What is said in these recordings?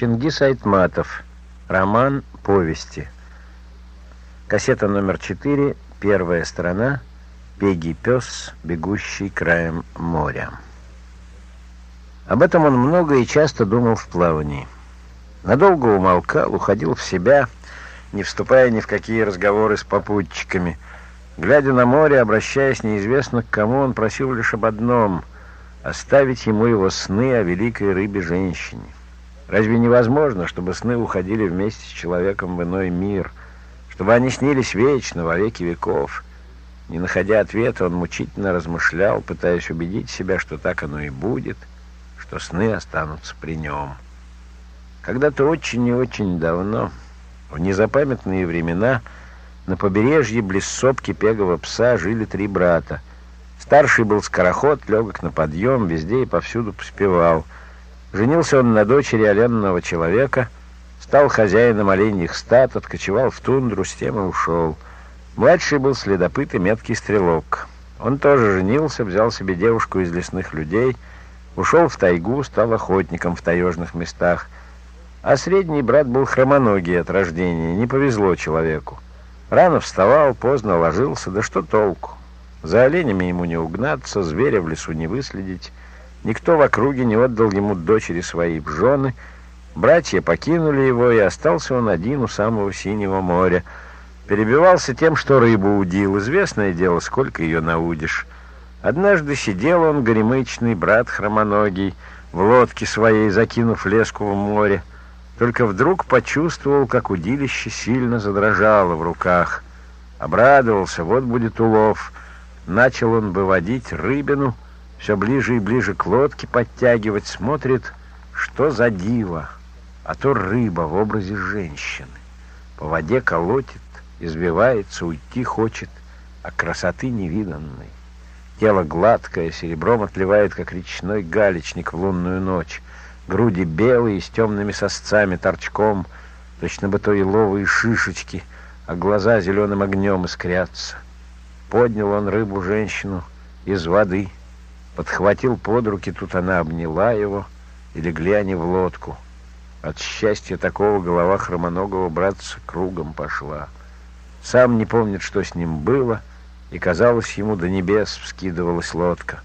Чингис Айтматов. Роман «Повести». Кассета номер 4, первая сторона. Пегий пес, бегущий краем моря. Об этом он много и часто думал в плавании. Надолго умолкал, уходил в себя, не вступая ни в какие разговоры с попутчиками. Глядя на море, обращаясь неизвестно к кому, он просил лишь об одном — оставить ему его сны о великой рыбе-женщине. Разве невозможно, чтобы сны уходили вместе с человеком в иной мир, чтобы они снились вечно, во веки веков? Не находя ответа, он мучительно размышлял, пытаясь убедить себя, что так оно и будет, что сны останутся при нем. Когда-то очень и очень давно, в незапамятные времена, на побережье близ сопки пегого пса жили три брата. Старший был скороход, легок на подъем, везде и повсюду поспевал — Женился он на дочери оленного человека, стал хозяином оленьих стад, откочевал в тундру, с тем и ушел. Младший был следопыт и меткий стрелок. Он тоже женился, взял себе девушку из лесных людей, ушел в тайгу, стал охотником в таежных местах. А средний брат был хромоногий от рождения, не повезло человеку. Рано вставал, поздно ложился, да что толку? За оленями ему не угнаться, зверя в лесу не выследить. Никто в округе не отдал ему дочери своей в жены. Братья покинули его, и остался он один у самого синего моря. Перебивался тем, что рыбу удил. Известное дело, сколько ее наудишь. Однажды сидел он, горемычный брат хромоногий, в лодке своей, закинув леску в море. Только вдруг почувствовал, как удилище сильно задрожало в руках. Обрадовался, вот будет улов. Начал он выводить рыбину — все ближе и ближе к лодке подтягивать, смотрит, что за диво, а то рыба в образе женщины. По воде колотит, избивается, уйти хочет, а красоты невиданной. Тело гладкое, серебром отливает, как речной галечник в лунную ночь. Груди белые, с темными сосцами, торчком, точно бы то еловые шишечки, а глаза зеленым огнем искрятся. Поднял он рыбу-женщину из воды — подхватил под руки, тут она обняла его, и легли они в лодку. От счастья такого голова хромоногого братца кругом пошла. Сам не помнит, что с ним было, и, казалось, ему до небес вскидывалась лодка.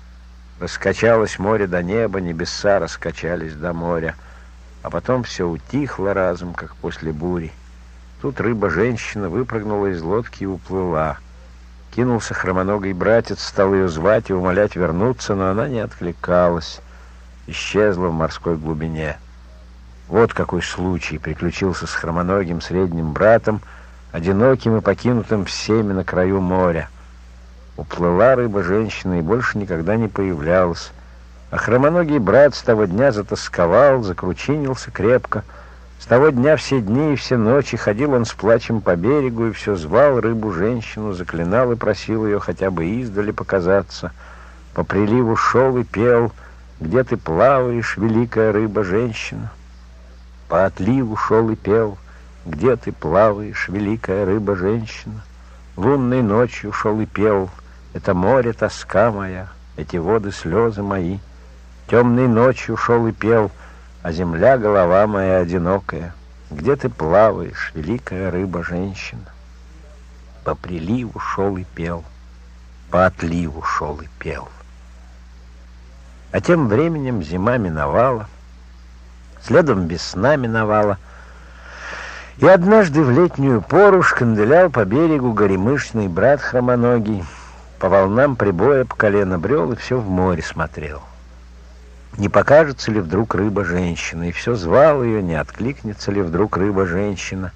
Раскачалось море до неба, небеса раскачались до моря, а потом все утихло разом, как после бури. Тут рыба-женщина выпрыгнула из лодки и уплыла — Кинулся хромоногий братец, стал ее звать и умолять вернуться, но она не откликалась, исчезла в морской глубине. Вот какой случай приключился с хромоногим средним братом, одиноким и покинутым всеми на краю моря. Уплыла рыба-женщина и больше никогда не появлялась. А хромоногий брат с того дня затасковал, закручинился крепко — с того дня все дни и все ночи ходил он с плачем по берегу и все звал рыбу-женщину, заклинал и просил ее хотя бы издали показаться. По приливу шел и пел, где ты плаваешь, великая рыба-женщина. По отливу шел и пел, где ты плаваешь, великая рыба-женщина. Лунной ночью шел и пел, это море тоска моя, эти воды слезы мои. Темной ночью шел и пел — а земля — голова моя одинокая. Где ты плаваешь, великая рыба-женщина? По приливу шел и пел, по отливу шел и пел. А тем временем зима миновала, следом весна миновала, и однажды в летнюю пору шканделял по берегу горемышный брат хромоногий, по волнам прибоя по колено брел и все в море смотрел — не покажется ли вдруг рыба-женщина, и все звал ее, не откликнется ли вдруг рыба-женщина.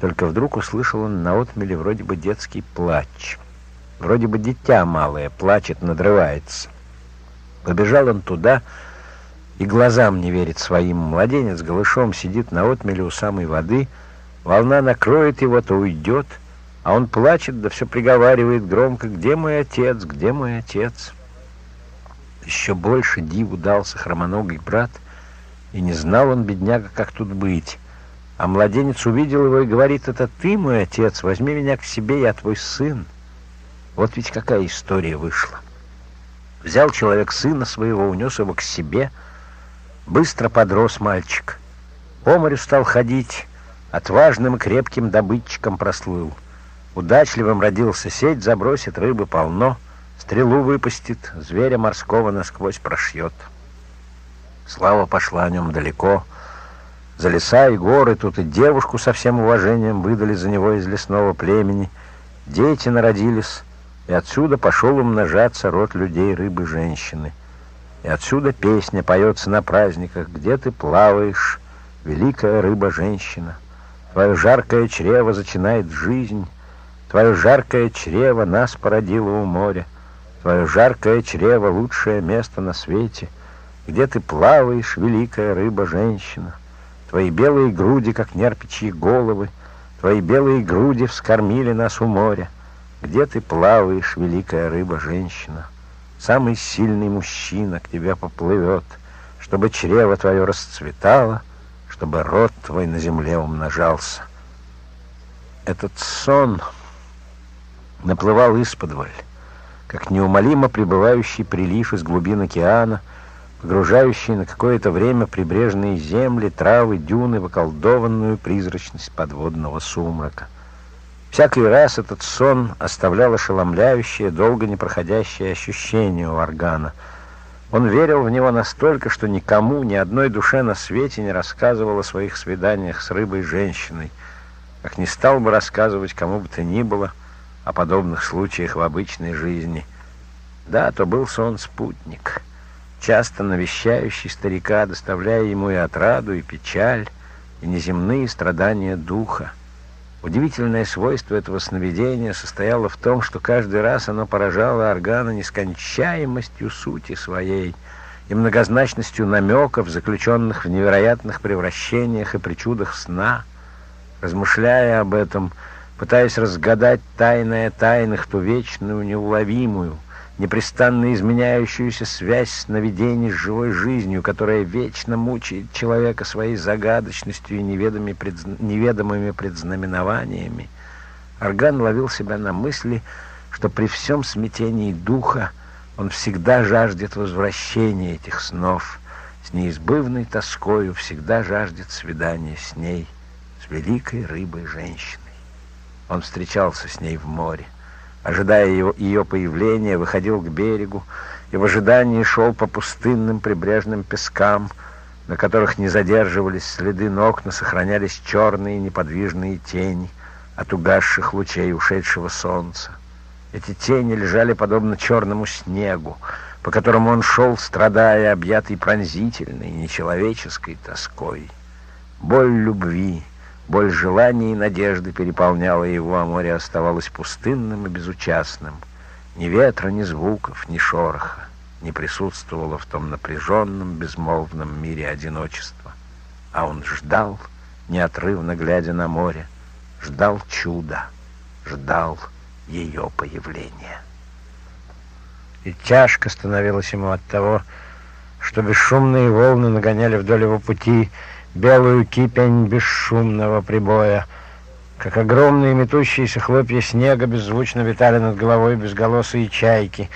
Только вдруг услышал он на отмеле вроде бы детский плач. Вроде бы дитя малое плачет, надрывается. Побежал он туда и глазам не верит своим. Младенец голышом сидит на отмеле у самой воды, волна накроет его, то уйдет, а он плачет, да все приговаривает громко, «Где мой отец? Где мой отец?» Еще больше диву дался хромоногий брат, и не знал он, бедняга, как тут быть. А младенец увидел его и говорит, «Это ты, мой отец, возьми меня к себе, я твой сын». Вот ведь какая история вышла. Взял человек сына своего, унес его к себе. Быстро подрос мальчик. По морю стал ходить, отважным и крепким добытчиком прослыл. Удачливым родился сеть, забросит рыбы полно, стрелу выпустит, зверя морского насквозь прошьет. Слава пошла о нем далеко. За леса и горы тут и девушку со всем уважением выдали за него из лесного племени. Дети народились, и отсюда пошел умножаться род людей, рыбы, женщины. И отсюда песня поется на праздниках, где ты плаваешь, великая рыба-женщина. Твое жаркое чрево зачинает жизнь, Твое жаркое чрево нас породило у моря, Твое жаркое чрево — лучшее место на свете, Где ты плаваешь, великая рыба-женщина. Твои белые груди, как нерпичьи головы, Твои белые груди вскормили нас у моря, Где ты плаваешь, великая рыба-женщина. Самый сильный мужчина к тебе поплывет, Чтобы чрево твое расцветало, Чтобы род твой на земле умножался. Этот сон наплывал исподволь, как неумолимо пребывающий прилив из глубин океана, погружающий на какое-то время прибрежные земли, травы, дюны в околдованную призрачность подводного сумрака. Всякий раз этот сон оставлял ошеломляющее, долго не проходящее ощущение у органа. Он верил в него настолько, что никому, ни одной душе на свете не рассказывал о своих свиданиях с рыбой-женщиной, как не стал бы рассказывать кому бы то ни было о подобных случаях в обычной жизни. Да, то был сон-спутник, часто навещающий старика, доставляя ему и отраду, и печаль, и неземные страдания духа. Удивительное свойство этого сновидения состояло в том, что каждый раз оно поражало органа нескончаемостью сути своей и многозначностью намеков, заключенных в невероятных превращениях и причудах сна. Размышляя об этом, пытаясь разгадать тайное тайных, ту вечную, неуловимую — непрестанно изменяющуюся связь сновидений с живой жизнью, которая вечно мучает человека своей загадочностью и неведомыми, предз... неведомыми предзнаменованиями, Орган ловил себя на мысли, что при всем смятении духа он всегда жаждет возвращения этих снов, с неизбывной тоскою всегда жаждет свидания с ней, с великой рыбой-женщиной. Он встречался с ней в море ожидая ее, ее появления, выходил к берегу и в ожидании шел по пустынным прибрежным пескам, на которых не задерживались следы ног, но сохранялись черные неподвижные тени от угасших лучей ушедшего солнца. Эти тени лежали подобно черному снегу, по которому он шел, страдая, объятый пронзительной, нечеловеческой тоской. Боль любви, Боль желания и надежды переполняла его, а море оставалось пустынным и безучастным. Ни ветра, ни звуков, ни шороха не присутствовало в том напряженном, безмолвном мире одиночества. А он ждал, неотрывно глядя на море, ждал чуда, ждал ее появления. И тяжко становилось ему от того, что бесшумные волны нагоняли вдоль его пути, белую кипень бесшумного прибоя. Как огромные метущиеся хлопья снега беззвучно витали над головой безголосые чайки.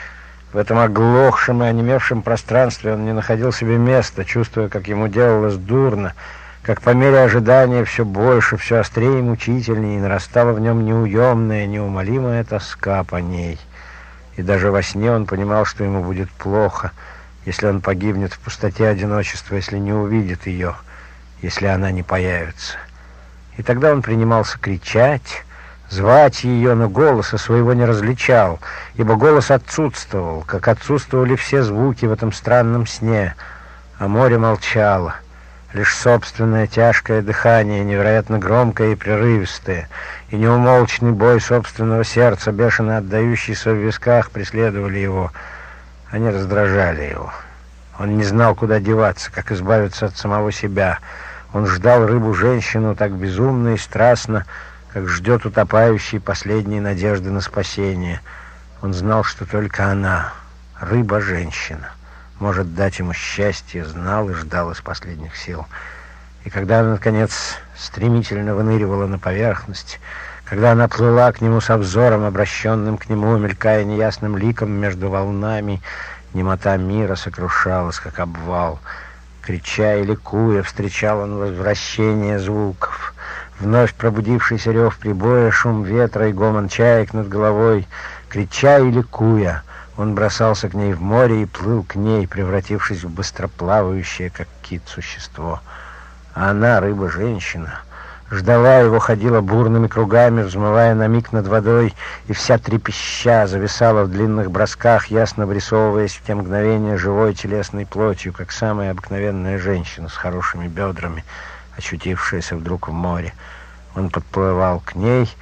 В этом оглохшем и онемевшем пространстве он не находил себе места, чувствуя, как ему делалось дурно, как по мере ожидания все больше, все острее и мучительнее, и нарастала в нем неуемная, неумолимая тоска по ней. И даже во сне он понимал, что ему будет плохо, если он погибнет в пустоте одиночества, если не увидит ее — если она не появится. И тогда он принимался кричать, звать ее, но голоса своего не различал, ибо голос отсутствовал, как отсутствовали все звуки в этом странном сне, а море молчало. Лишь собственное тяжкое дыхание, невероятно громкое и прерывистое, и неумолчный бой собственного сердца, бешено отдающийся в висках, преследовали его. Они раздражали его. Он не знал, куда деваться, как избавиться от самого себя — он ждал рыбу-женщину так безумно и страстно, как ждет утопающий последней надежды на спасение. Он знал, что только она, рыба-женщина, может дать ему счастье, знал и ждал из последних сил. И когда она, наконец, стремительно выныривала на поверхность, когда она плыла к нему с обзором, обращенным к нему, мелькая неясным ликом между волнами, немота мира сокрушалась, как обвал — Крича и ликуя, встречал он возвращение звуков. Вновь пробудившийся рев прибоя, шум ветра и гомон чаек над головой. Крича и ликуя, он бросался к ней в море и плыл к ней, превратившись в быстроплавающее, как кит, существо. А она, рыба-женщина, ждала его, ходила бурными кругами, взмывая на миг над водой, и вся трепеща зависала в длинных бросках, ясно врисовываясь в те мгновения живой телесной плотью, как самая обыкновенная женщина с хорошими бедрами, очутившаяся вдруг в море. Он подплывал к ней,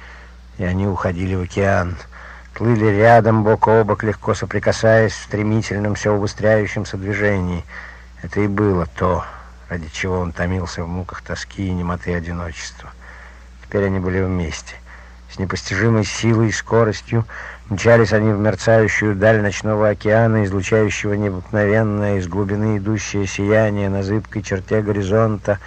и они уходили в океан — плыли рядом, бок о бок, легко соприкасаясь в стремительном, все убыстряющемся движении. Это и было то, ради чего он томился в муках тоски и немоты одиночества. Теперь они были вместе. С непостижимой силой и скоростью. Мчались они в мерцающую даль ночного океана, излучающего необыкновенное из глубины идущее сияние на зыбкой черте горизонта,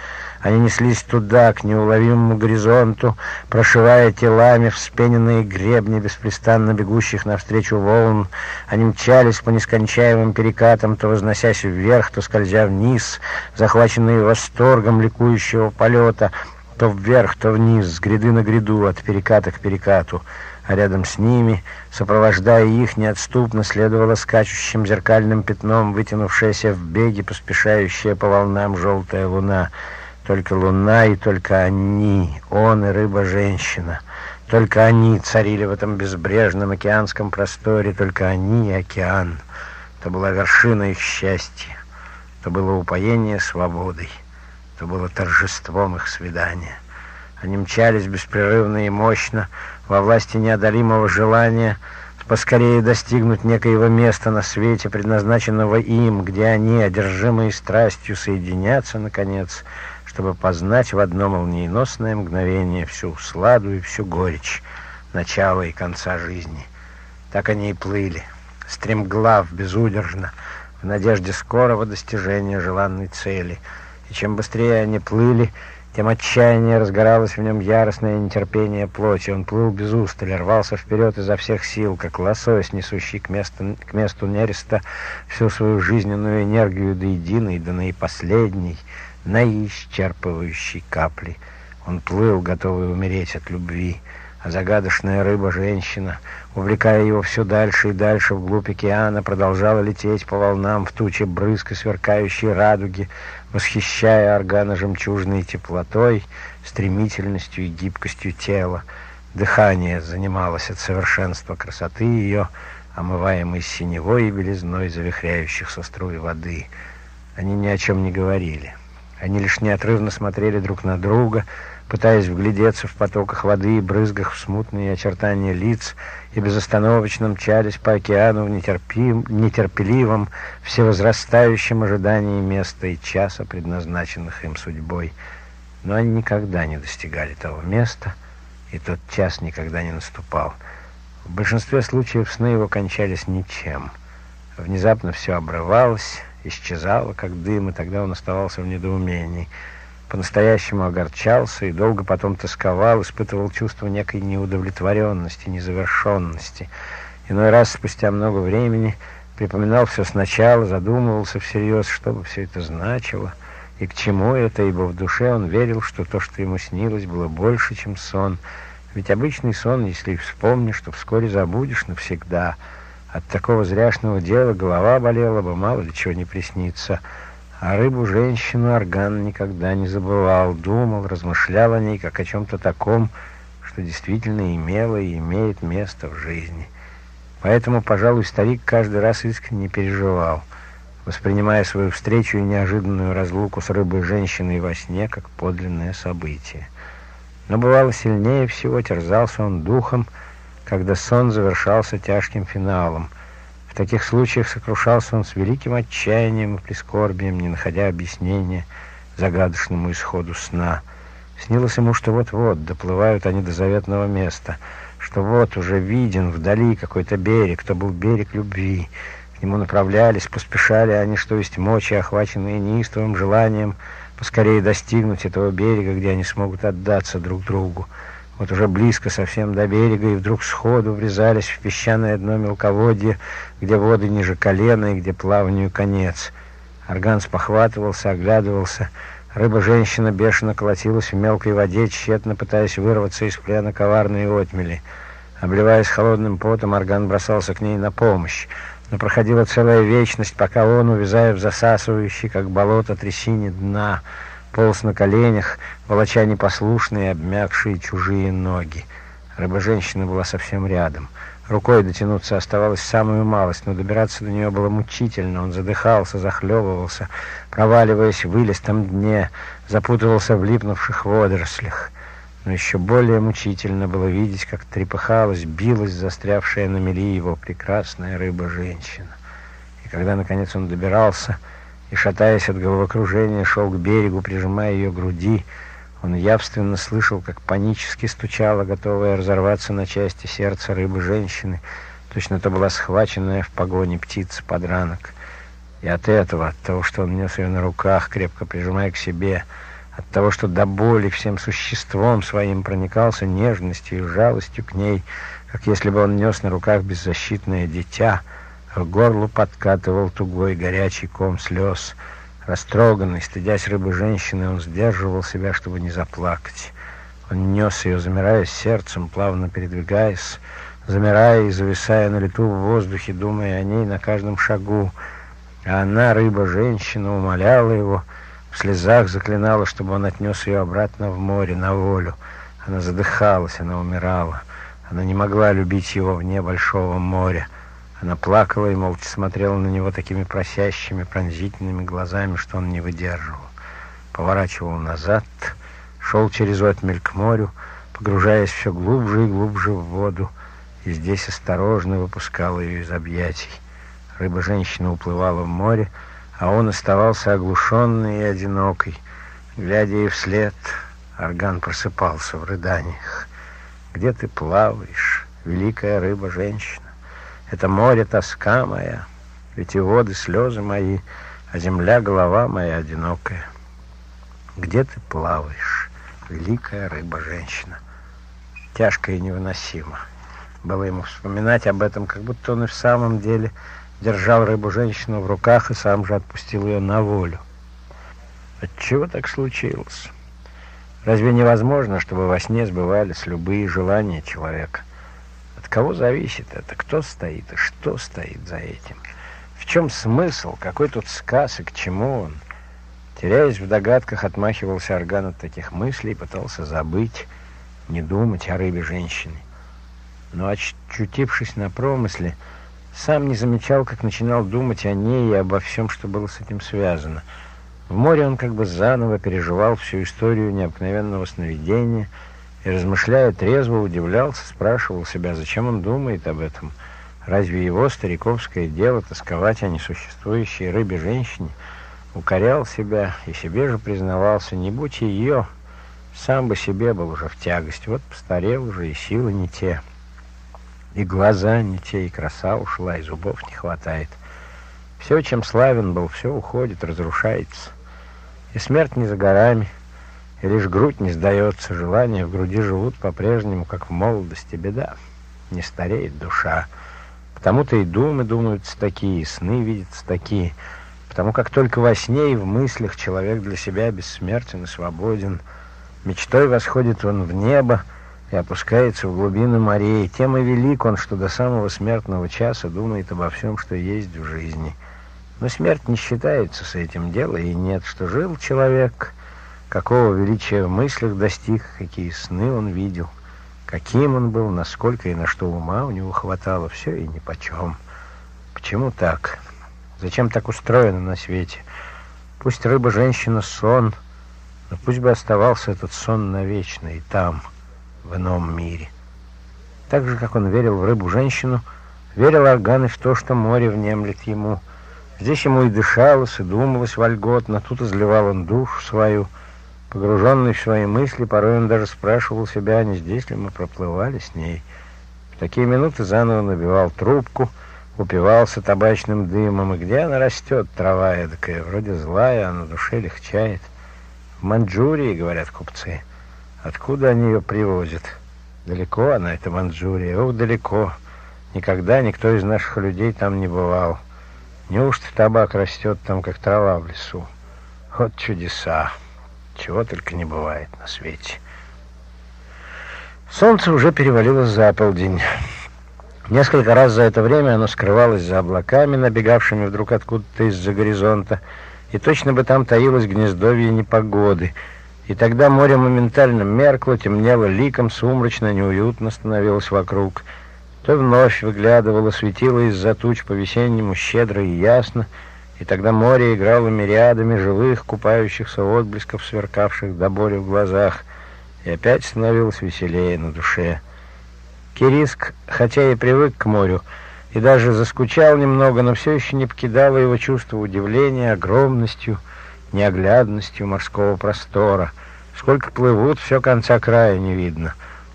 они неслись туда, к неуловимому горизонту, прошивая телами вспененные гребни беспрестанно бегущих навстречу волн. Они мчались по нескончаемым перекатам, то возносясь вверх, то скользя вниз, захваченные восторгом ликующего полета, то вверх, то вниз, с гряды на гряду, от переката к перекату. А рядом с ними, сопровождая их, неотступно следовала скачущим зеркальным пятном, вытянувшаяся в беге, поспешающая по волнам желтая луна — только луна и только они, он и рыба-женщина. Только они царили в этом безбрежном океанском просторе, только они и океан. Это была вершина их счастья, это было упоение свободой, это было торжеством их свидания. Они мчались беспрерывно и мощно, во власти неодолимого желания поскорее достигнуть некоего места на свете, предназначенного им, где они, одержимые страстью, соединятся, наконец, чтобы познать в одно молниеносное мгновение всю сладу и всю горечь начала и конца жизни. Так они и плыли, стремглав, безудержно, в надежде скорого достижения желанной цели. И чем быстрее они плыли, тем отчаяние разгоралось в нем яростное нетерпение плоти. Он плыл без устали, рвался вперед изо всех сил, как лосось, несущий к месту, к месту нереста всю свою жизненную энергию до единой, до наипоследней — на исчерпывающей капли. Он плыл, готовый умереть от любви, а загадочная рыба-женщина, увлекая его все дальше и дальше вглубь океана, продолжала лететь по волнам в туче брызг и сверкающей радуги, восхищая органа жемчужной теплотой, стремительностью и гибкостью тела. Дыхание занималось от совершенства красоты ее, омываемой синевой и белизной завихряющихся струй воды. Они ни о чем не говорили. Они лишь неотрывно смотрели друг на друга, пытаясь вглядеться в потоках воды и брызгах в смутные очертания лиц, и безостановочно мчались по океану в нетерпим, нетерпеливом, всевозрастающем ожидании места и часа, предназначенных им судьбой. Но они никогда не достигали того места, и тот час никогда не наступал. В большинстве случаев сны его кончались ничем. Внезапно все обрывалось, исчезала, как дым, и тогда он оставался в недоумении. По-настоящему огорчался и долго потом тосковал, испытывал чувство некой неудовлетворенности, незавершенности. Иной раз, спустя много времени, припоминал все сначала, задумывался всерьез, что бы все это значило и к чему это, ибо в душе он верил, что то, что ему снилось, было больше, чем сон. Ведь обычный сон, если вспомнишь, что вскоре забудешь навсегда — от такого зряшного дела голова болела бы, мало ли чего не приснится. А рыбу-женщину Орган никогда не забывал, думал, размышлял о ней, как о чем-то таком, что действительно имело и имеет место в жизни. Поэтому, пожалуй, старик каждый раз искренне переживал, воспринимая свою встречу и неожиданную разлуку с рыбой-женщиной во сне как подлинное событие. Но бывало сильнее всего терзался он духом, когда сон завершался тяжким финалом. В таких случаях сокрушался он с великим отчаянием и прискорбием, не находя объяснения загадочному исходу сна. Снилось ему, что вот-вот доплывают они до заветного места, что вот уже виден вдали какой-то берег, то был берег любви. К нему направлялись, поспешали они, что есть мочи, охваченные неистовым желанием поскорее достигнуть этого берега, где они смогут отдаться друг другу. Вот уже близко совсем до берега, и вдруг сходу врезались в песчаное дно мелководье, где воды ниже колена и где плаванию конец. Орган спохватывался, оглядывался. Рыба-женщина бешено колотилась в мелкой воде, тщетно пытаясь вырваться из плена коварной отмели. Обливаясь холодным потом, Орган бросался к ней на помощь. Но проходила целая вечность, пока он, увязая в засасывающей, как болото, трясине дна, полз на коленях, волоча непослушные, обмякшие чужие ноги. Рыба-женщина была совсем рядом. Рукой дотянуться оставалось самую малость, но добираться до нее было мучительно. Он задыхался, захлебывался, проваливаясь в вылистом дне, запутывался в липнувших водорослях. Но еще более мучительно было видеть, как трепыхалась, билась застрявшая на мели его прекрасная рыба-женщина. И когда, наконец, он добирался и, шатаясь от головокружения, шел к берегу, прижимая ее к груди, он явственно слышал, как панически стучало, готовое разорваться на части сердце рыбы-женщины. Точно это была схваченная в погоне птица подранок. И от этого, от того, что он нес ее на руках, крепко прижимая к себе, от того, что до боли всем существом своим проникался нежностью и жалостью к ней, как если бы он нес на руках беззащитное дитя, к горлу подкатывал тугой горячий ком слез — Растроганный, стыдясь рыбы женщины, он сдерживал себя, чтобы не заплакать. Он нес ее, замирая сердцем, плавно передвигаясь, замирая и зависая на лету в воздухе, думая о ней на каждом шагу. А она, рыба-женщина, умоляла его, в слезах заклинала, чтобы он отнес ее обратно в море, на волю. Она задыхалась, она умирала. Она не могла любить его вне большого моря. Она плакала и молча смотрела на него такими просящими, пронзительными глазами, что он не выдерживал. Поворачивал назад, шел через отмель к морю, погружаясь все глубже и глубже в воду, и здесь осторожно выпускал ее из объятий. Рыба-женщина уплывала в море, а он оставался оглушенный и одинокий. Глядя ей вслед, орган просыпался в рыданиях. «Где ты плаваешь, великая рыба-женщина?» Это море тоска моя, эти воды слезы мои, а земля голова моя одинокая. Где ты плаваешь, великая рыба-женщина? Тяжко и невыносимо. Было ему вспоминать об этом, как будто он и в самом деле держал рыбу-женщину в руках и сам же отпустил ее на волю. Отчего так случилось? Разве невозможно, чтобы во сне сбывались любые желания человека? От кого зависит это? Кто стоит и что стоит за этим? В чем смысл? Какой тут сказ и к чему он? Теряясь в догадках, отмахивался орган от таких мыслей пытался забыть, не думать о рыбе женщины. Но, очутившись на промысле, сам не замечал, как начинал думать о ней и обо всем, что было с этим связано. В море он как бы заново переживал всю историю необыкновенного сновидения — и, размышляя трезво, удивлялся, спрашивал себя, зачем он думает об этом. Разве его стариковское дело тосковать о несуществующей рыбе-женщине? Укорял себя и себе же признавался, не будь ее, сам бы себе был уже в тягость. Вот постарел уже, и силы не те, и глаза не те, и краса ушла, и зубов не хватает. Все, чем славен был, все уходит, разрушается. И смерть не за горами, и лишь грудь не сдается, желания в груди живут по-прежнему, как в молодости, беда. Не стареет душа. Потому-то и думы думаются такие, и сны видятся такие. Потому как только во сне и в мыслях человек для себя бессмертен и свободен. Мечтой восходит он в небо и опускается в глубины морей. Тем и велик он, что до самого смертного часа думает обо всем, что есть в жизни. Но смерть не считается с этим делом, и нет, что жил человек какого величия в мыслях достиг, какие сны он видел, каким он был, насколько и на что ума у него хватало, все и нипочем. Почему так? Зачем так устроено на свете? Пусть рыба-женщина сон, но пусть бы оставался этот сон навечно и там, в ином мире. Так же, как он верил в рыбу-женщину, верил Орган и в то, что море внемлет ему. Здесь ему и дышалось, и думалось вольготно, тут изливал он душу свою — Погруженный в свои мысли, порой он даже спрашивал себя, не здесь ли мы проплывали с ней. В такие минуты заново набивал трубку, упивался табачным дымом, и где она растет, трава эдакая, вроде злая, а на душе легчает. В Манчжурии, говорят купцы. Откуда они ее привозят? Далеко она, эта Манчжурия, ох, далеко. Никогда никто из наших людей там не бывал. Неужто табак растет там, как трава в лесу? Вот чудеса. Чего только не бывает на свете. Солнце уже перевалило за полдень. Несколько раз за это время оно скрывалось за облаками, набегавшими вдруг откуда-то из-за горизонта, и точно бы там таилось гнездовье непогоды. И тогда море моментально меркло, темнело ликом, сумрачно, неуютно становилось вокруг. То вновь выглядывало, светило из-за туч по-весеннему щедро и ясно, и тогда море играло мириадами живых, купающихся отблесков, сверкавших до боли в глазах, и опять становилось веселее на душе. Кириск, хотя и привык к морю, и даже заскучал немного, но все еще не покидало его чувство удивления огромностью, неоглядностью морского простора. Сколько плывут, все конца края не видно.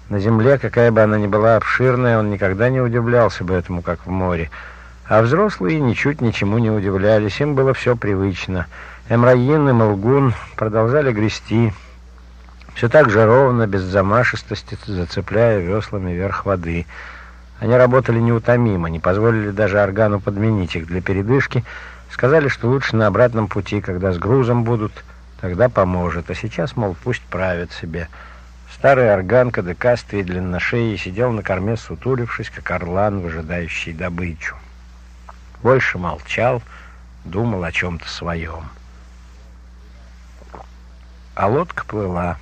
На земле, какая бы она ни была обширная, он никогда не удивлялся бы этому, как в море. А взрослые ничуть ничему не удивлялись, им было все привычно. Эмраин и Малгун продолжали грести, все так же ровно, без замашистости, зацепляя веслами вверх воды. Они работали неутомимо, не позволили даже органу подменить их для передышки, сказали, что лучше на обратном пути, когда с грузом будут, тогда поможет, а сейчас, мол, пусть правят себе. Старый орган, кадыкастый и длинношеей, сидел на корме, сутулившись, как орлан, выжидающий добычу. Больше молчал, думал о чем-то своем. А лодка плыла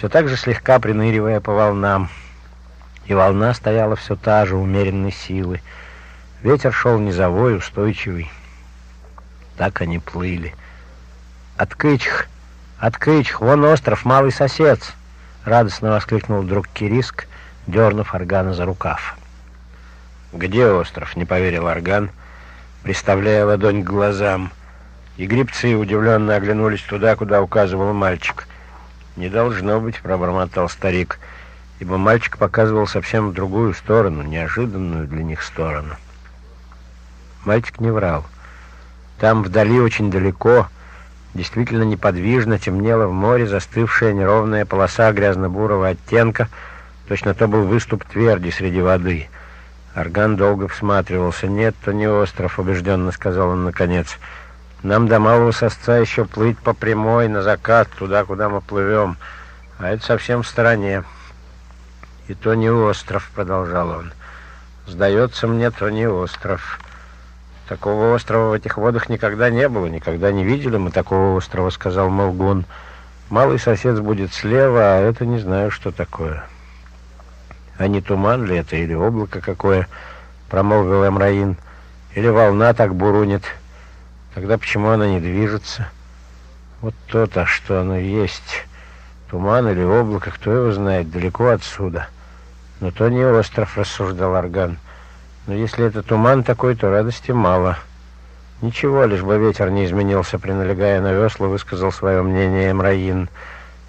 все так же слегка приныривая по волнам. И волна стояла все та же, умеренной силы. Ветер шел низовой, устойчивый. Так они плыли. «Откычх! Откычх! Вон остров, малый сосед!» Радостно воскликнул вдруг Кириск, дернув Аргана за рукав. «Где остров?» — не поверил Арган, приставляя ладонь к глазам. И грибцы удивленно оглянулись туда, куда указывал мальчик. «Не должно быть», — пробормотал старик, ибо мальчик показывал совсем в другую сторону, неожиданную для них сторону. Мальчик не врал. Там вдали очень далеко, действительно неподвижно, темнела в море застывшая неровная полоса грязно-бурого оттенка, точно то был выступ тверди среди воды. Арган долго всматривался. «Нет, то не остров», — убежденно сказал он наконец. Нам до Малого Сосца еще плыть по прямой на закат, туда, куда мы плывем. А это совсем в стороне. И то не остров, продолжал он. Сдается мне, то не остров. Такого острова в этих водах никогда не было, никогда не видели мы такого острова, сказал Молгун. Малый сосед будет слева, а это не знаю, что такое. А не туман ли это или облако какое, промолвил Эмраин, или волна так бурунит. Тогда почему она не движется? Вот то-то, что оно есть. Туман или облако, кто его знает, далеко отсюда. Но то не остров, рассуждал Арган. Но если это туман такой, то радости мало. Ничего, лишь бы ветер не изменился, приналегая на весла, высказал свое мнение Эмраин.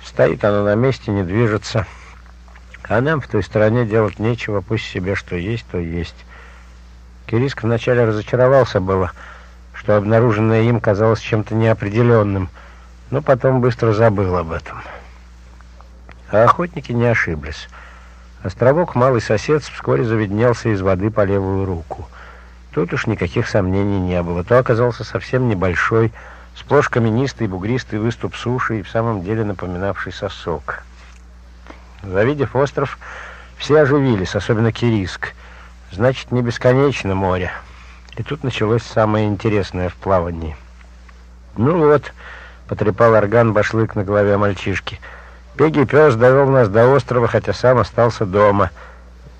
Стоит оно на месте, не движется. А нам в той стороне делать нечего, пусть себе что есть, то есть. Кириск вначале разочаровался было, — что обнаруженное им казалось чем-то неопределенным, но потом быстро забыл об этом. А охотники не ошиблись. Островок Малый Сосед вскоре заведнелся из воды по левую руку. Тут уж никаких сомнений не было. То оказался совсем небольшой, сплошь каменистый бугристый выступ суши и в самом деле напоминавший сосок. Завидев остров, все оживились, особенно Кириск. Значит, не бесконечно море. И тут началось самое интересное в плавании. «Ну вот», — потрепал орган башлык на голове мальчишки, — «Пеги пес довел нас до острова, хотя сам остался дома.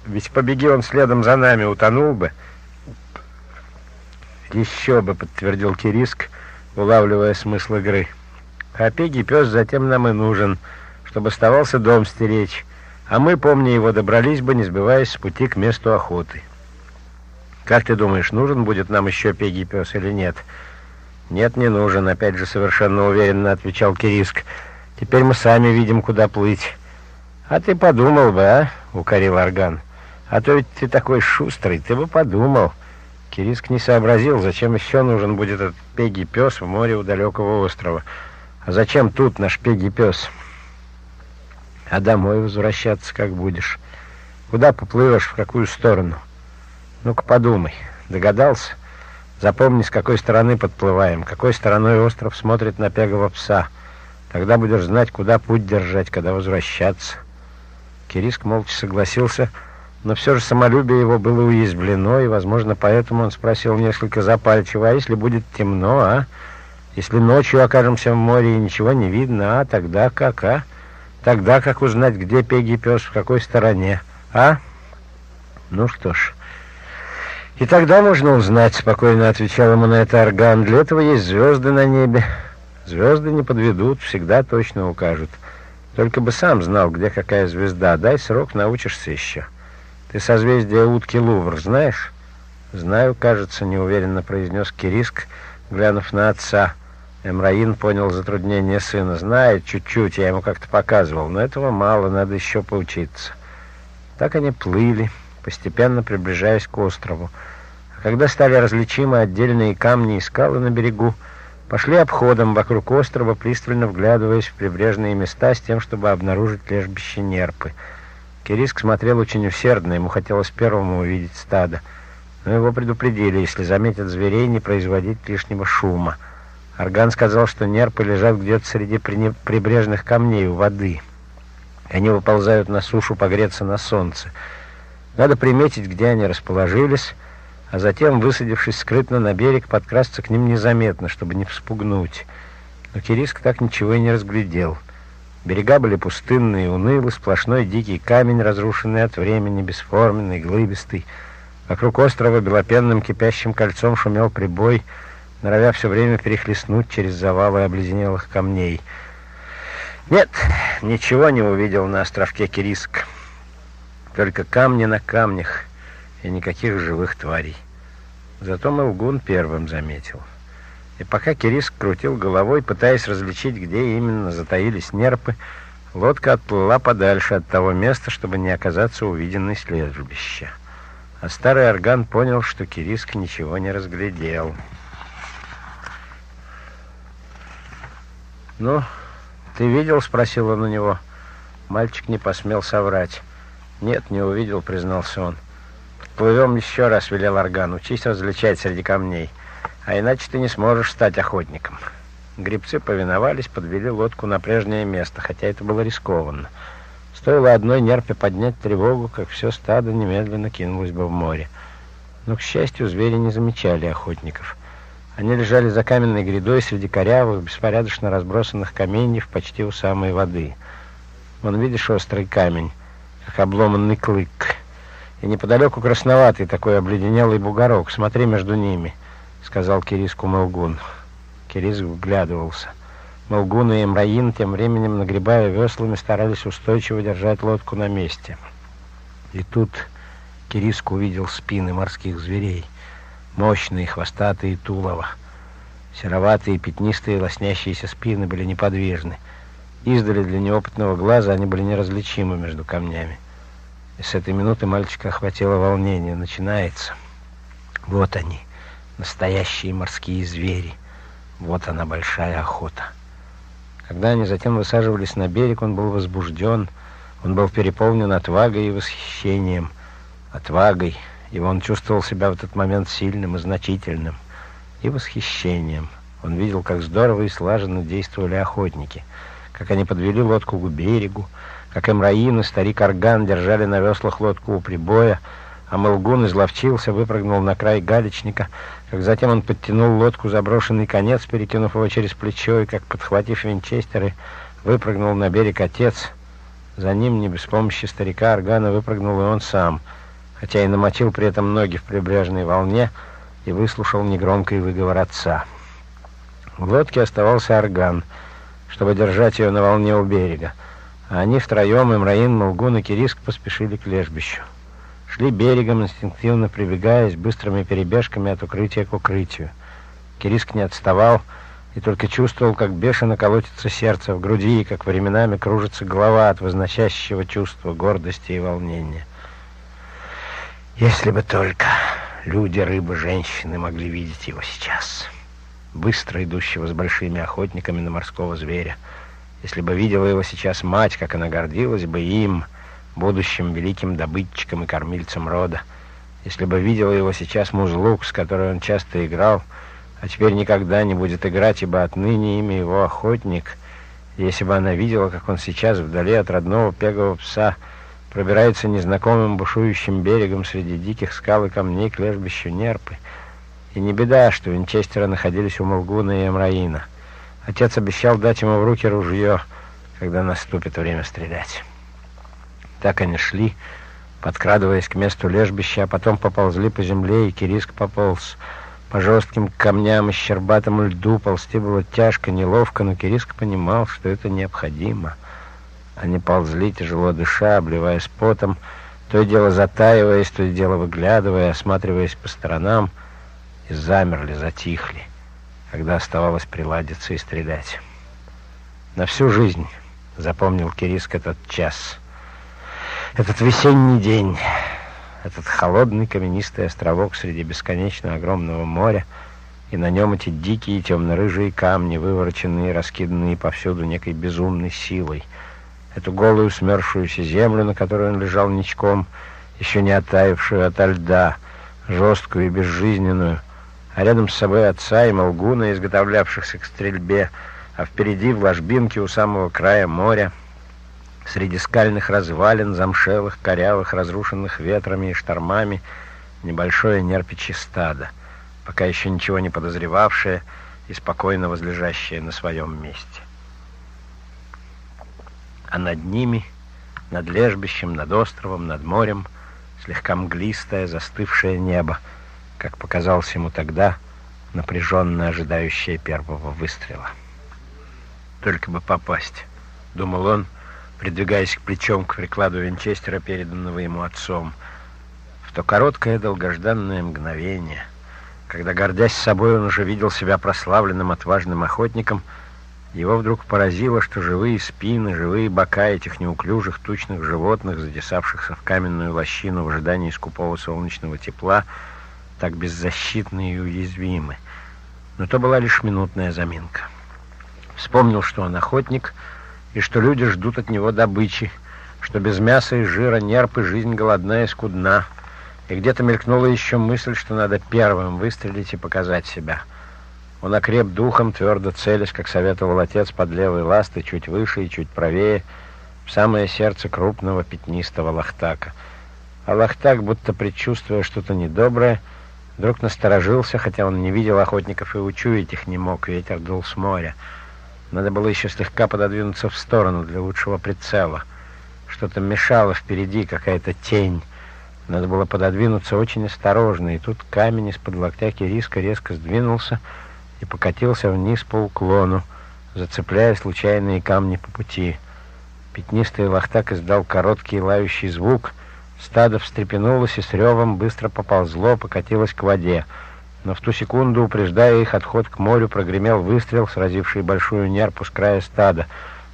Ведь побеги он следом за нами, утонул бы». «Еще бы», — подтвердил Кириск, улавливая смысл игры. «А Пеги пес затем нам и нужен, чтобы оставался дом стеречь, а мы, помня его, добрались бы, не сбиваясь с пути к месту охоты». Как ты думаешь, нужен будет нам еще пегий пес или нет? Нет, не нужен, опять же совершенно уверенно отвечал Кириск. Теперь мы сами видим, куда плыть. А ты подумал бы, а? укорил Арган. А то ведь ты такой шустрый, ты бы подумал. Кириск не сообразил, зачем еще нужен будет этот пегий пес в море у далекого острова. А зачем тут наш пегий пес? А домой возвращаться как будешь? Куда поплывешь, в какую сторону? — ну-ка подумай. Догадался? Запомни, с какой стороны подплываем, какой стороной остров смотрит на пегого пса. Тогда будешь знать, куда путь держать, когда возвращаться. Кириск молча согласился, но все же самолюбие его было уязвлено, и, возможно, поэтому он спросил несколько запальчиво, а если будет темно, а? Если ночью окажемся в море и ничего не видно, а тогда как, а? Тогда как узнать, где пеги пес, в какой стороне, а? Ну что ж... «И тогда можно узнать», — спокойно отвечал ему на это орган. «Для этого есть звезды на небе. Звезды не подведут, всегда точно укажут. Только бы сам знал, где какая звезда. Дай срок, научишься еще. Ты созвездие утки Лувр знаешь?» «Знаю, кажется», — неуверенно произнес Кириск, глянув на отца. Эмраин понял затруднение сына. «Знает чуть-чуть, я ему как-то показывал, но этого мало, надо еще поучиться». Так они плыли, постепенно приближаясь к острову. Когда стали различимы отдельные камни и скалы на берегу, пошли обходом вокруг острова, пристально вглядываясь в прибрежные места с тем, чтобы обнаружить лежбище нерпы. Кириск смотрел очень усердно, ему хотелось первому увидеть стадо. Но его предупредили, если заметят зверей, не производить лишнего шума. Орган сказал, что нерпы лежат где-то среди прибрежных камней у воды. Они выползают на сушу погреться на солнце. Надо приметить, где они расположились, а затем, высадившись скрытно на берег, подкрасться к ним незаметно, чтобы не вспугнуть. Но Кириск так ничего и не разглядел. Берега были пустынные, унылы, сплошной дикий камень, разрушенный от времени, бесформенный, глыбистый. Вокруг острова белопенным кипящим кольцом шумел прибой, норовя все время перехлестнуть через завалы обледенелых камней. Нет, ничего не увидел на островке Кириск. Только камни на камнях — и никаких живых тварей. Зато Мелгун первым заметил. И пока Кириск крутил головой, пытаясь различить, где именно затаились нерпы, лодка отплыла подальше от того места, чтобы не оказаться увиденной с. А старый орган понял, что Кириск ничего не разглядел. «Ну, ты видел?» — спросил он у него. Мальчик не посмел соврать. «Нет, не увидел», — признался он. «Плывем еще раз», — велел Орган. «Учись различать среди камней, а иначе ты не сможешь стать охотником». Грибцы повиновались, подвели лодку на прежнее место, хотя это было рискованно. Стоило одной нерпе поднять тревогу, как все стадо немедленно кинулось бы в море. Но, к счастью, звери не замечали охотников. Они лежали за каменной грядой среди корявых, беспорядочно разбросанных каменьев почти у самой воды. Вон, видишь, острый камень, как обломанный клык — и неподалеку красноватый такой обледенелый бугорок. Смотри между ними, — сказал Кириску Мелгун. Кириск вглядывался. Мелгун и Эмраин, тем временем, нагребая веслами, старались устойчиво держать лодку на месте. И тут Кириск увидел спины морских зверей. Мощные, хвостатые тулова. Сероватые, пятнистые, лоснящиеся спины были неподвижны. Издали для неопытного глаза они были неразличимы между камнями. И с этой минуты мальчика охватило волнение. Начинается. Вот они, настоящие морские звери. Вот она, большая охота. Когда они затем высаживались на берег, он был возбужден, он был переполнен отвагой и восхищением. Отвагой, и он чувствовал себя в этот момент сильным и значительным, и восхищением. Он видел, как здорово и слаженно действовали охотники, как они подвели лодку к берегу, как Эмраин и старик Арган держали на веслах лодку у прибоя, а Мелгун изловчился, выпрыгнул на край галечника, как затем он подтянул лодку заброшенный конец, перекинув его через плечо, и как, подхватив винчестеры, выпрыгнул на берег отец. За ним, не без помощи старика Аргана, выпрыгнул и он сам, хотя и намочил при этом ноги в прибрежной волне и выслушал негромкий выговор отца. В лодке оставался Арган, чтобы держать ее на волне у берега а они втроем, Имраин, Молгун и Кириск, поспешили к лежбищу. Шли берегом, инстинктивно прибегаясь быстрыми перебежками от укрытия к укрытию. Кириск не отставал и только чувствовал, как бешено колотится сердце в груди, и как временами кружится голова от возносящего чувства гордости и волнения. Если бы только люди, рыбы, женщины могли видеть его сейчас, быстро идущего с большими охотниками на морского зверя, если бы видела его сейчас мать, как она гордилась бы им, будущим великим добытчиком и кормильцем рода. Если бы видела его сейчас Музлук, с которой он часто играл, а теперь никогда не будет играть, ибо отныне имя его охотник, если бы она видела, как он сейчас вдали от родного пегового пса пробирается незнакомым бушующим берегом среди диких скал и камней к лежбищу Нерпы. И не беда, что Винчестера находились у Молгуна и Эмраина. Отец обещал дать ему в руки ружье, когда наступит время стрелять. Так они шли, подкрадываясь к месту лежбища, а потом поползли по земле, и Кириск пополз. По жестким камням и щербатому льду ползти было тяжко, неловко, но Кириск понимал, что это необходимо. Они ползли, тяжело дыша, обливаясь потом, то и дело затаиваясь, то и дело выглядывая, осматриваясь по сторонам, и замерли, затихли, когда оставалось приладиться и стрелять. На всю жизнь запомнил Кириск этот час, этот весенний день этот холодный каменистый островок среди бесконечно огромного моря, и на нем эти дикие темно-рыжие камни, вывороченные и раскиданные повсюду некой безумной силой. Эту голую смерзшуюся землю, на которой он лежал ничком, еще не оттаившую ото льда, жесткую и безжизненную, а рядом с собой отца и Молгуна, изготовлявшихся к стрельбе, а впереди в ложбинке у самого края моря — Среди скальных развалин, замшелых, корявых, разрушенных ветрами и штормами, небольшое нерпичье стадо, пока еще ничего не подозревавшее и спокойно возлежащее на своем месте. А над ними, над лежбищем, над островом, над морем, слегка мглистое, застывшее небо, как показалось ему тогда, напряженно ожидающее первого выстрела. «Только бы попасть», — думал он, — придвигаясь к плечом к прикладу винчестера, переданного ему отцом. В то короткое долгожданное мгновение, когда, гордясь собой, он уже видел себя прославленным отважным охотником, его вдруг поразило, что живые спины, живые бока этих неуклюжих тучных животных, затесавшихся в каменную лощину в ожидании скупого солнечного тепла, так беззащитны и уязвимы. Но то была лишь минутная заминка. Вспомнил, что он охотник — и что люди ждут от него добычи, что без мяса и жира нерпы жизнь голодная и скудна. И где-то мелькнула еще мысль, что надо первым выстрелить и показать себя. Он окреп духом, твердо целясь, как советовал отец, под левой ластой, чуть выше и чуть правее, в самое сердце крупного пятнистого лохтака. А лохтак, будто предчувствуя что-то недоброе, вдруг насторожился, хотя он не видел охотников и учуять их не мог, ветер дул с моря. Надо было еще слегка пододвинуться в сторону для лучшего прицела. Что-то мешало впереди, какая-то тень. Надо было пододвинуться очень осторожно, и тут камень из-под локтя Кириска резко сдвинулся и покатился вниз по уклону, зацепляя случайные камни по пути. Пятнистый лохтак издал короткий лающий звук. Стадо встрепенулось и с ревом быстро поползло, покатилось к воде но в ту секунду, упреждая их отход к морю, прогремел выстрел, сразивший большую нерпу с края стада.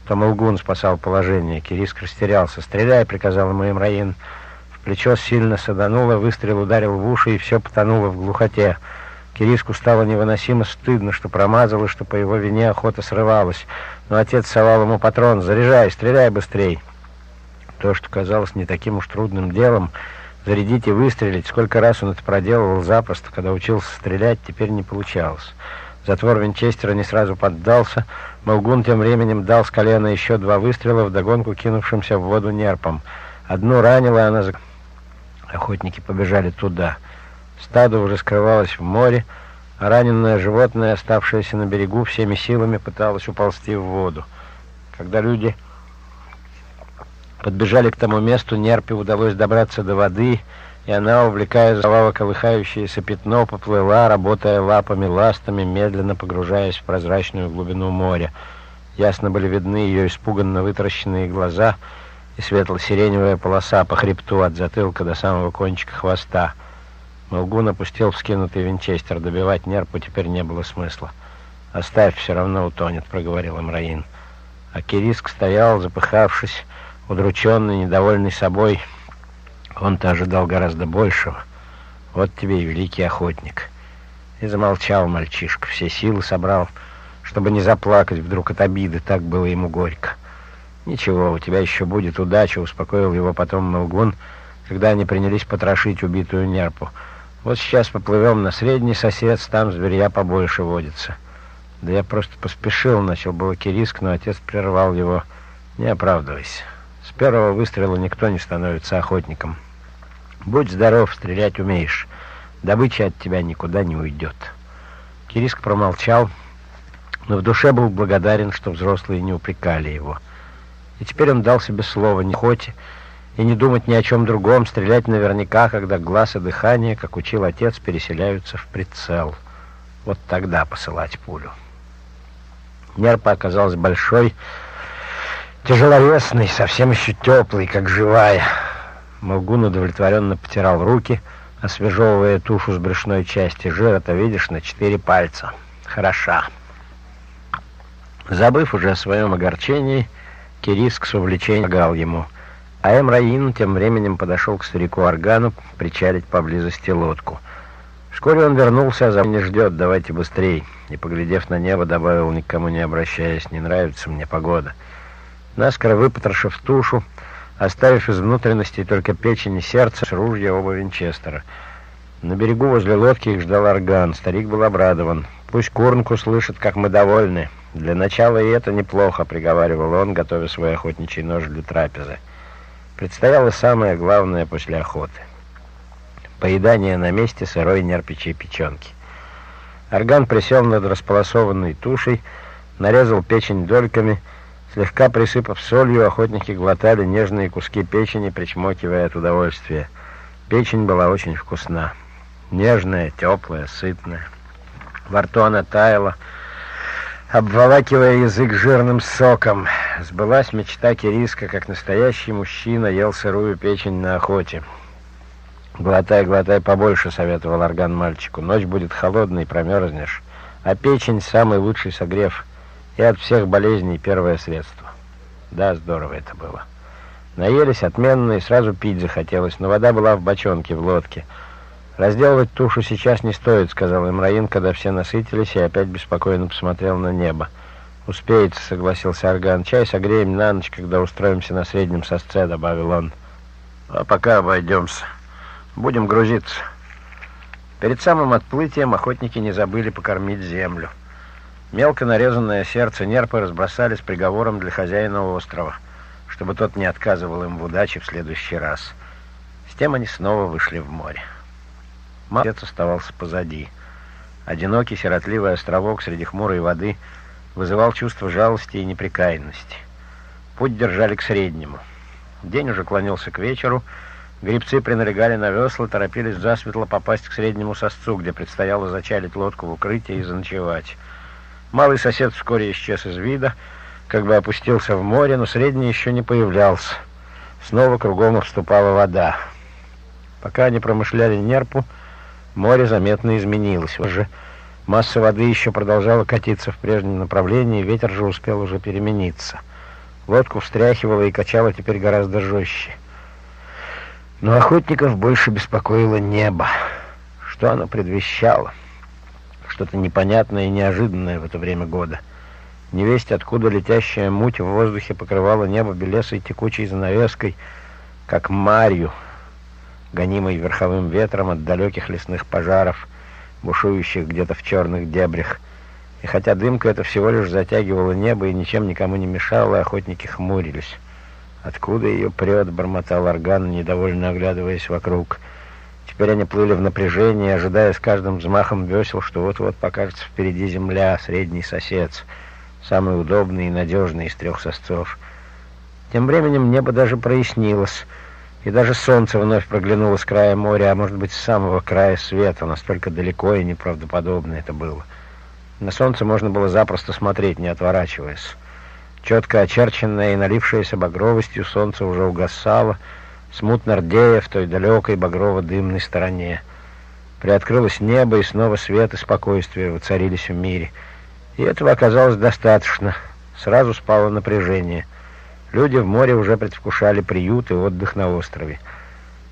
Том Илгун спасал положение. Кириск растерялся. «Стреляй!» — приказал ему Имраин. В плечо сильно садануло, выстрел ударил в уши, и все потонуло в глухоте. Кириску стало невыносимо стыдно, что промазал, и что по его вине охота срывалась. Но отец совал ему патрон. «Заряжай! Стреляй быстрей!» То, что казалось не таким уж трудным делом, — зарядить и выстрелить. Сколько раз он это проделывал запросто, когда учился стрелять, теперь не получалось. Затвор Винчестера не сразу поддался. Молгун тем временем дал с колена еще два выстрела вдогонку кинувшимся в воду нерпом. Одну ранила, она... Охотники побежали туда. Стадо уже скрывалось в море, а раненое животное, оставшееся на берегу, всеми силами пыталось уползти в воду. Когда люди Подбежали к тому месту, Нерпе удалось добраться до воды, и она, увлекая за колыхающееся пятно, поплыла, работая лапами-ластами, медленно погружаясь в прозрачную глубину моря. Ясно были видны ее испуганно вытаращенные глаза и светло-сиреневая полоса по хребту от затылка до самого кончика хвоста. Молгун опустил вскинутый винчестер. Добивать нерпу теперь не было смысла. «Оставь, все равно утонет», — проговорил Имраин. А Кириск стоял, запыхавшись, Удрученный, недовольный собой, он-то ожидал гораздо большего. Вот тебе и великий охотник. И замолчал мальчишка, все силы собрал, чтобы не заплакать вдруг от обиды, так было ему горько. «Ничего, у тебя еще будет удача», — успокоил его потом Молгун, когда они принялись потрошить убитую нерпу. Вот сейчас поплывем на средний сосед, там зверя побольше водится. Да я просто поспешил, начал было Кириск, но отец прервал его. Не оправдывайся. С первого выстрела никто не становится охотником. Будь здоров, стрелять умеешь. Добыча от тебя никуда не уйдет. Кириск промолчал, но в душе был благодарен, что взрослые не упрекали его. И теперь он дал себе слово не хоть и не думать ни о чем другом, стрелять наверняка, когда глаз и дыхание, как учил отец, переселяются в прицел. Вот тогда посылать пулю. Нерпа оказалась большой, тяжеловесной, совсем еще теплой, как живая. Молгун удовлетворенно потирал руки, освежевывая тушу с брюшной части. Жира-то, видишь, на четыре пальца. Хороша. Забыв уже о своем огорчении, Кириск с увлечением помогал ему. А Эмраин тем временем подошел к старику Органу причалить поблизости лодку. Вскоре он вернулся, а за не ждет, давайте быстрей. И, поглядев на небо, добавил, никому не обращаясь, не нравится мне погода. Наскоро выпотрошив тушу, оставив из внутренностей только печень и сердце, с ружья оба винчестера. На берегу возле лодки их ждал орган. Старик был обрадован. «Пусть Курнку слышит, как мы довольны. Для начала и это неплохо», — приговаривал он, готовя свой охотничий нож для трапезы. Предстояло самое главное после охоты. Поедание на месте сырой нерпичей печенки. Орган присел над располосованной тушей, нарезал печень дольками, слегка присыпав солью, охотники глотали нежные куски печени, причмокивая от удовольствия. Печень была очень вкусна. Нежная, теплая, сытная. Во рту она таяла, обволакивая язык жирным соком. Сбылась мечта Кириска, как настоящий мужчина ел сырую печень на охоте. «Глотай, глотай побольше», — советовал орган мальчику. «Ночь будет холодной, промерзнешь. А печень — самый лучший согрев. И от всех болезней первое средство». Да, здорово это было. Наелись отменно, и сразу пить захотелось, но вода была в бочонке, в лодке — «Разделывать тушу сейчас не стоит», — сказал Имраин, когда все насытились, и опять беспокойно посмотрел на небо. «Успеется», — согласился Арган. «Чай согреем на ночь, когда устроимся на среднем сосце», — добавил он. «А пока обойдемся. Будем грузиться». Перед самым отплытием охотники не забыли покормить землю. Мелко нарезанное сердце нерпы разбросали с приговором для хозяина острова, чтобы тот не отказывал им в удаче в следующий раз. С тем они снова вышли в море. Отец оставался позади. Одинокий сиротливый островок среди хмурой воды вызывал чувство жалости и неприкаянности. Путь держали к среднему. День уже клонился к вечеру. Грибцы приналегали на весла, торопились засветло попасть к среднему сосцу, где предстояло зачалить лодку в укрытие и заночевать. Малый сосед вскоре исчез из вида, как бы опустился в море, но средний еще не появлялся. Снова кругом вступала вода. Пока они промышляли нерпу, Море заметно изменилось. Уже масса воды еще продолжала катиться в прежнем направлении, ветер же успел уже перемениться. Лодку встряхивало и качало теперь гораздо жестче. Но охотников больше беспокоило небо. Что оно предвещало? Что-то непонятное и неожиданное в это время года. Невесть, откуда летящая муть в воздухе покрывала небо белесой текучей занавеской, как марью, гонимый верховым ветром от далеких лесных пожаров, бушующих где-то в черных дебрях. И хотя дымка это всего лишь затягивала небо и ничем никому не мешала, охотники хмурились. «Откуда ее прет?» — бормотал орган, недовольно оглядываясь вокруг. Теперь они плыли в напряжении, ожидая с каждым взмахом весел, что вот-вот покажется впереди земля, средний сосед, самый удобный и надежный из трех сосцов. Тем временем небо даже прояснилось — и даже солнце вновь проглянуло с края моря, а может быть, с самого края света, настолько далеко и неправдоподобно это было. На солнце можно было запросто смотреть, не отворачиваясь. Четко очерченное и налившееся багровостью солнце уже угасало, смутно рдея в той далекой багрово-дымной стороне. Приоткрылось небо, и снова свет и спокойствие воцарились в мире. И этого оказалось достаточно. Сразу спало напряжение — Люди в море уже предвкушали приют и отдых на острове.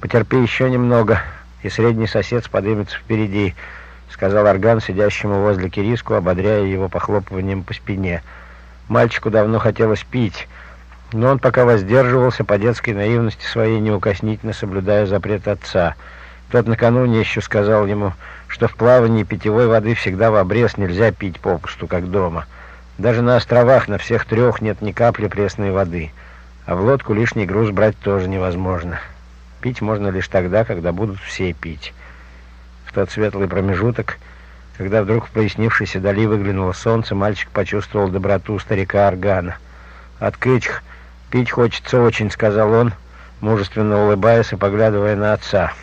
«Потерпи еще немного, и средний сосед подымется впереди», — сказал Орган сидящему возле Кириску, ободряя его похлопыванием по спине. Мальчику давно хотелось пить, Но он пока воздерживался по детской наивности своей, неукоснительно соблюдая запрет отца. Тот накануне еще сказал ему, что в плавании питьевой воды всегда в обрез нельзя пить попусту, как дома. Даже на островах на всех трех нет ни капли пресной воды, а в лодку лишний груз брать тоже невозможно. Пить можно лишь тогда, когда будут все пить. В тот светлый промежуток, когда вдруг в прояснившейся дали выглянуло солнце, мальчик почувствовал доброту старика Аргана. «Открыть пить хочется очень», — сказал он, мужественно улыбаясь и поглядывая на отца.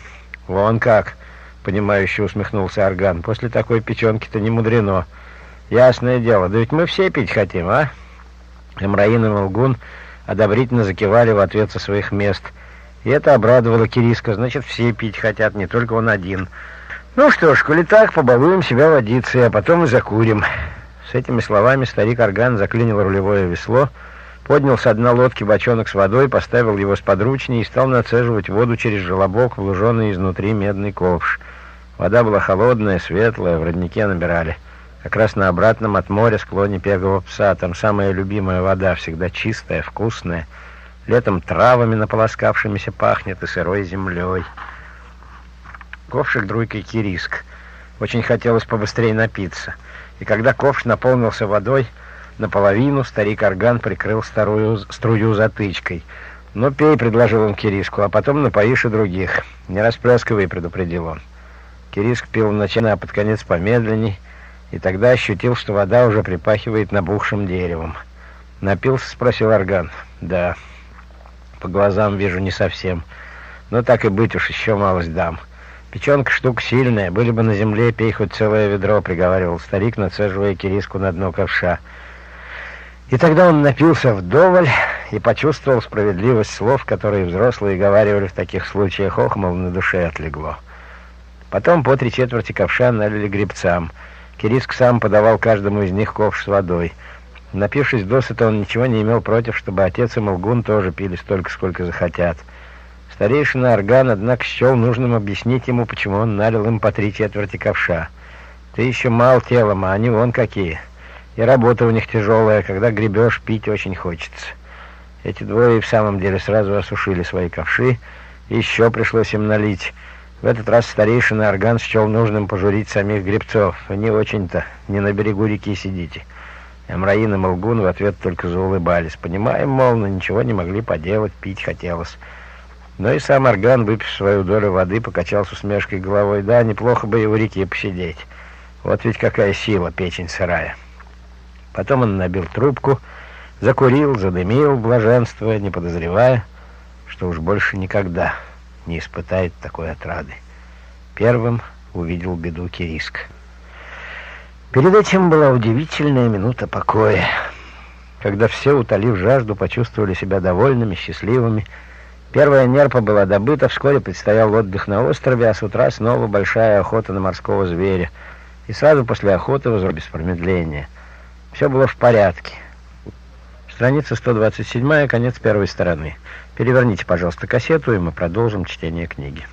«Вон как!» — понимающе усмехнулся Арган. «После такой печенки-то не мудрено. Ясное дело, да ведь мы все пить хотим, а?» Эмраин и Молгун одобрительно закивали в ответ со своих мест. И это обрадовало Кириска. Значит, все пить хотят, не только он один. «Ну что ж, коли так, побалуем себя водицей, а потом и закурим». С этими словами старик Арган заклинил рулевое весло, поднял с дна лодки бочонок с водой, поставил его с подручней и стал нацеживать воду через желобок, вложенный изнутри медный ковш. Вода была холодная, светлая, в роднике набирали. Как раз на обратном от моря склоне пегового пса. Там самая любимая вода, всегда чистая, вкусная. Летом травами наполоскавшимися пахнет и сырой землей. Ковшик друйкой кириск. Очень хотелось побыстрее напиться. И когда ковш наполнился водой, наполовину старик Орган прикрыл старую струю затычкой. «Ну, пей», — предложил он Кириску, — «а потом напоишь и других. Не расплескивай», — предупредил он. Кириск пил вначале, а под конец помедленней, и тогда ощутил, что вода уже припахивает набухшим деревом. «Напился?» — спросил Орган. «Да. По глазам вижу не совсем. Но так и быть уж, еще малость дам. Печенка штука сильная, были бы на земле, пей хоть целое ведро», — приговаривал старик, нацеживая Кириску на дно ковша. И тогда он напился вдоволь и почувствовал справедливость слов, которые взрослые говаривали в таких случаях, ох, мол, на душе отлегло. Потом по три четверти ковша налили грибцам. Кириск сам подавал каждому из них ковш с водой. Напившись досыта, он ничего не имел против, чтобы отец и Молгун тоже пили столько, сколько захотят. Старейшина Орган, однако, счел нужным объяснить ему, почему он налил им по три четверти ковша. «Ты еще мал телом, а они вон какие. И работа у них тяжелая, когда гребешь, пить очень хочется». Эти двое в самом деле сразу осушили свои ковши, и еще пришлось им налить. В этот раз старейшина Орган счел нужным пожурить самих гребцов. Не очень-то, не на берегу реки сидите. Амраин и Молгун в ответ только заулыбались. Понимаем, мол, но ничего не могли поделать, пить хотелось. Но и сам Орган, выпив свою долю воды, покачал с усмешкой головой. Да, неплохо бы и у реки посидеть. Вот ведь какая сила, печень сырая. Потом он набил трубку, закурил, задымил, блаженствуя, не подозревая, что уж больше никогда не испытает такой отрады. Первым увидел беду Кириск. Перед этим была удивительная минута покоя, когда все, утолив жажду, почувствовали себя довольными, счастливыми. Первая нерпа была добыта, вскоре предстоял отдых на острове, а с утра снова большая охота на морского зверя. И сразу после охоты возврат без промедления. Все было в порядке. Страница 127, конец первой стороны. Переверните, пожалуйста, кассету, и мы продолжим чтение книги.